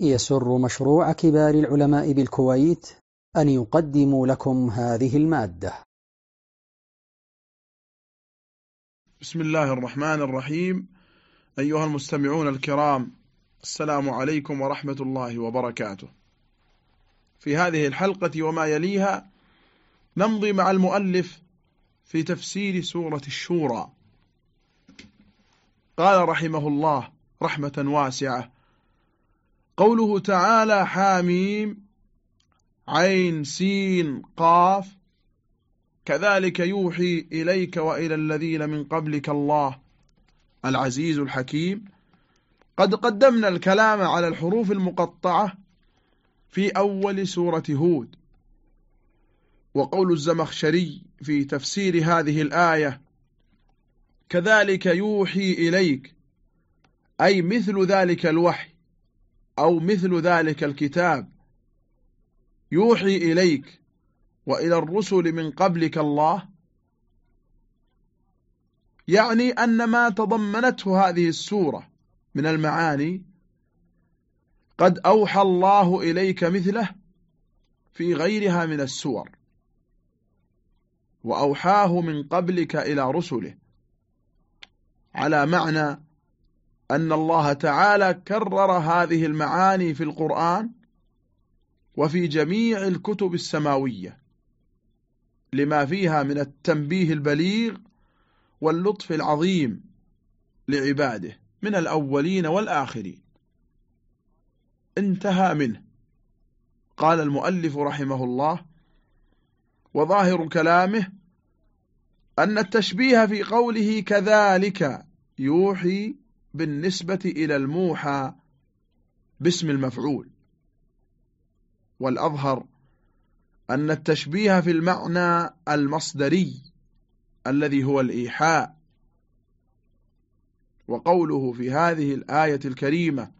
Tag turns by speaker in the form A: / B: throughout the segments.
A: يسر مشروع كبار العلماء بالكويت أن يقدم لكم هذه المادة.
B: بسم الله الرحمن الرحيم. أيها المستمعون الكرام السلام عليكم ورحمة الله وبركاته. في هذه الحلقة وما يليها نمضي مع المؤلف في تفسير سورة الشورى. قال رحمه الله رحمة واسعة قوله تعالى حاميم عين سين قاف. كذلك يوحي إليك وإلى الذين من قبلك الله العزيز الحكيم. قد قدمنا الكلام على الحروف المقطعة في أول سورة هود. وقول الزمخشري في تفسير هذه الآية كذلك يوحي إليك أي مثل ذلك الوحي. أو مثل ذلك الكتاب يوحي إليك وإلى الرسل من قبلك الله يعني أن ما تضمنته هذه السورة من المعاني قد أوحى الله إليك مثله في غيرها من السور وأوحاه من قبلك إلى رسله على معنى أن الله تعالى كرر هذه المعاني في القرآن وفي جميع الكتب السماوية لما فيها من التنبيه البليغ واللطف العظيم لعباده من الأولين والآخرين. انتهى منه. قال المؤلف رحمه الله وظاهر كلامه أن التشبيه في قوله كذلك يوحي بالنسبة إلى الموحى باسم المفعول. والأظهر أن التشبيه في المعنى المصدري الذي هو الإيحاء. وقوله في هذه الآية الكريمة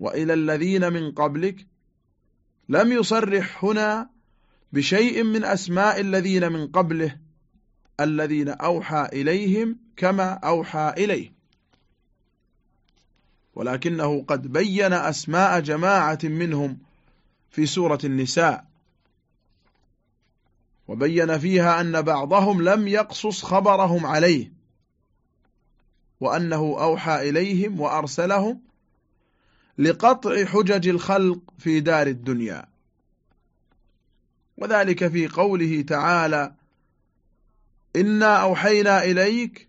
B: وإلى الذين من قبلك لم يصرح هنا بشيء من أسماء الذين من قبله الذين أوحى إليهم كما أوحى إليه. ولكنه قد بين أسماء جماعة منهم في سورة النساء. وبين فيها أن بعضهم لم يقصص خبرهم عليه وأنه أوحى إليهم وأرسلهم لقطع حجج الخلق في دار الدنيا. وذلك في قوله تعالى إنا أوحينا إليك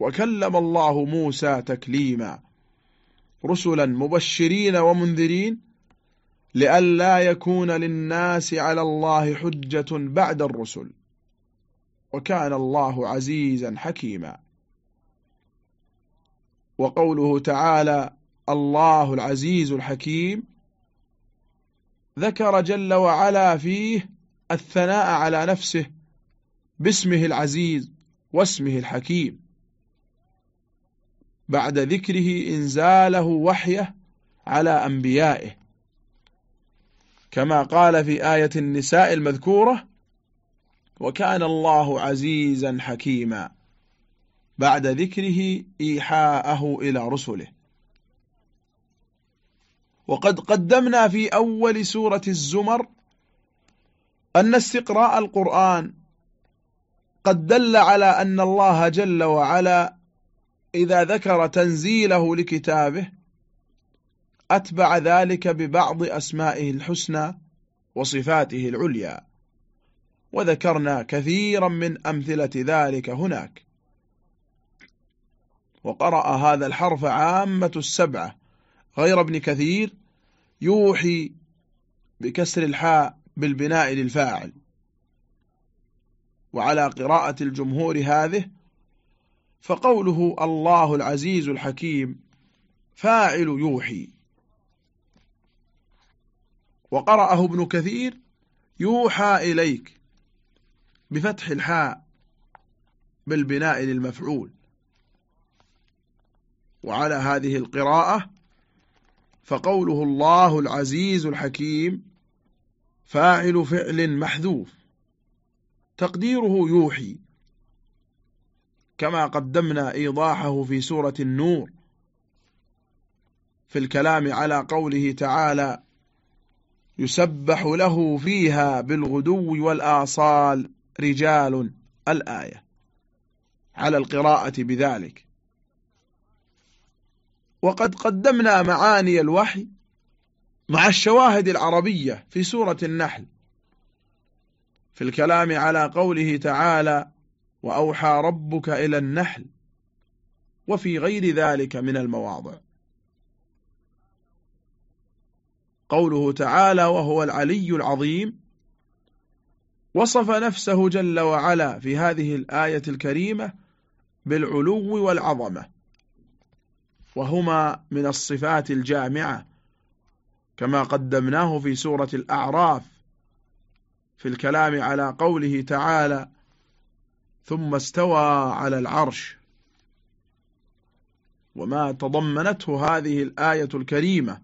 B: وكلم الله موسى تكليما. رسلا مبشرين ومنذرين لئلا يكون للناس على الله حجة بعد الرسل. وكان الله عزيزا حكيما. وقوله تعالى الله العزيز الحكيم. ذكر جل وعلا فيه الثناء على نفسه باسمه العزيز واسمه الحكيم. بعد ذكره إنزاله وحيه على أنبيائه. كما قال في آية النساء المذكورة وكان الله عزيزا حكيما بعد ذكره إيحاءه إلى رسله. وقد قدمنا في أول سورة الزمر أن استقراء القرآن قد دل على أن الله جل وعلا إذا ذكر تنزيله لكتابه أتبع ذلك ببعض أسمائه الحسنى وصفاته العليا. وذكرنا كثيرا من أمثلة ذلك هناك. وقرأ هذا الحرف عامة السبعة غير ابن كثير يوحي بكسر الحاء بالبناء للفاعل. وعلى قراءة الجمهور هذه فقوله الله العزيز الحكيم فاعل يوحي. وقرأه ابن كثير يوحى إليك بفتح الحاء بالبناء للمفعول. وعلى هذه القراءة فقوله الله العزيز الحكيم فاعل فعل محذوف. تقديره يوحي. كما قدمنا إيضاحه في سورة النور في الكلام على قوله تعالى يسبح له فيها بالغدو والآصال رجال الآية على القراءة بذلك. وقد قدمنا معاني الوحي مع الشواهد العربية في سورة النحل في الكلام على قوله تعالى وأوحى ربك إلى النحل وفي غير ذلك من المواضع. قوله تعالى وهو العلي العظيم وصف نفسه جل وعلا في هذه الآية الكريمة بالعلو والعظمة وهما من الصفات الجامعة كما قدمناه في سورة الأعراف في الكلام على قوله تعالى ثم استوى على العرش. وما تضمنته هذه الآية الكريمة.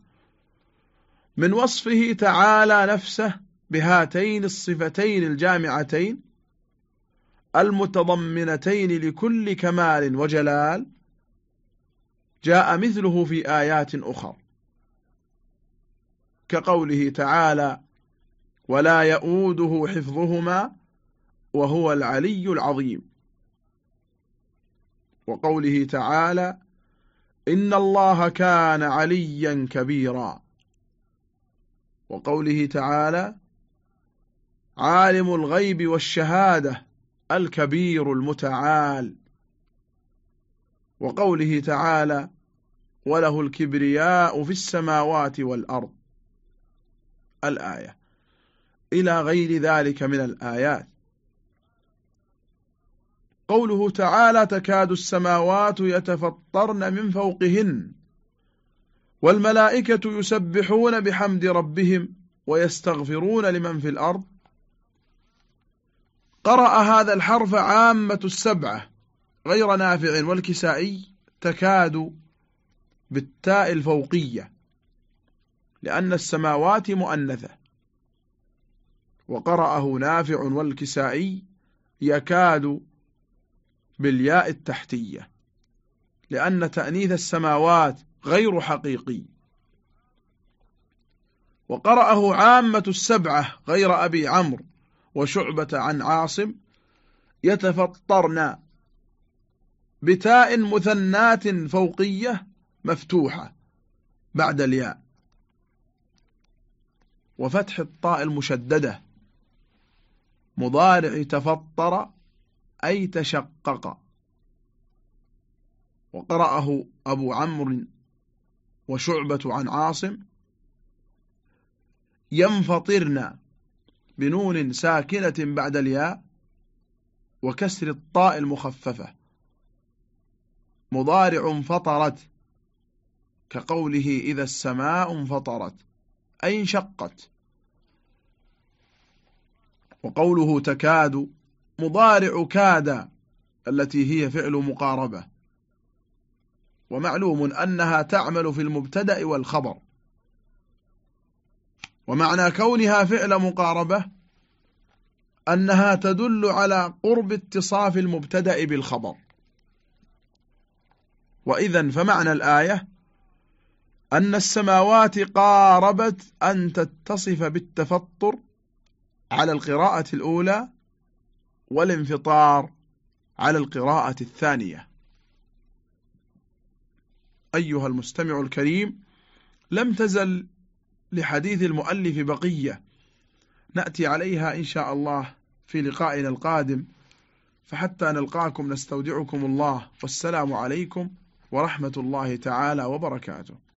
B: من وصفه تعالى نفسه بهاتين الصفتين الجامعتين المتضمنتين لكل كمال وجلال. جاء مثله في آيات أخرى كقوله تعالى ولا يؤوده حفظهما وهو العلي العظيم. وقوله تعالى إن الله كان عليا كبيرا. وقوله تعالى عالم الغيب والشهادة الكبير المتعال. وقوله تعالى وله الكبرياء في السماوات والأرض. الآية. إلى غير ذلك من الآيات. قوله تعالى تكاد السماوات يتفطرن من فوقهن والملائكة يسبحون بحمد ربهم ويستغفرون لمن في الأرض. قرأ هذا الحرف عامة السبعة غير نافع والكسائي تكاد بالتاء الفوقية لأن السماوات مؤنثة. وقرأه نافع والكسائي يكاد بالياء التحتية لأن تأنيث السماوات غير حقيقي. وقرأه عامة السبعة غير أبي عمرو وشعبة عن عاصم يتفطرن بتاء مثنات فوقية مفتوحة بعد الياء. وفتح الطاء المشددة مضارع تفطر أي تشقق. وقرأه أبو عمرو وشعبة عن عاصم. ينفطرن بنون ساكنة بعد الياء وكسر الطاء المخففة. مضارع انفطرت كقوله إذا السماء انفطرت أي انشقت. وقوله تكاد مضارع كاد التي هي فعل مقاربة. ومعلوم أنها تعمل في المبتدأ والخبر. ومعنى كونها فعل مقاربة أنها تدل على قرب اتصاف المبتدأ بالخبر. وإذا فمعنى الآية أن السماوات قاربت أن تتصف بالتفطر على القراءة الأولى والانفطار على القراءة الثانية. أيها المستمع الكريم لم تزل لحديث المؤلف بقية. نأتي عليها إن شاء الله في لقائنا القادم. فحتى نلقاكم نستودعكم الله. والسلام عليكم ورحمة الله تعالى وبركاته.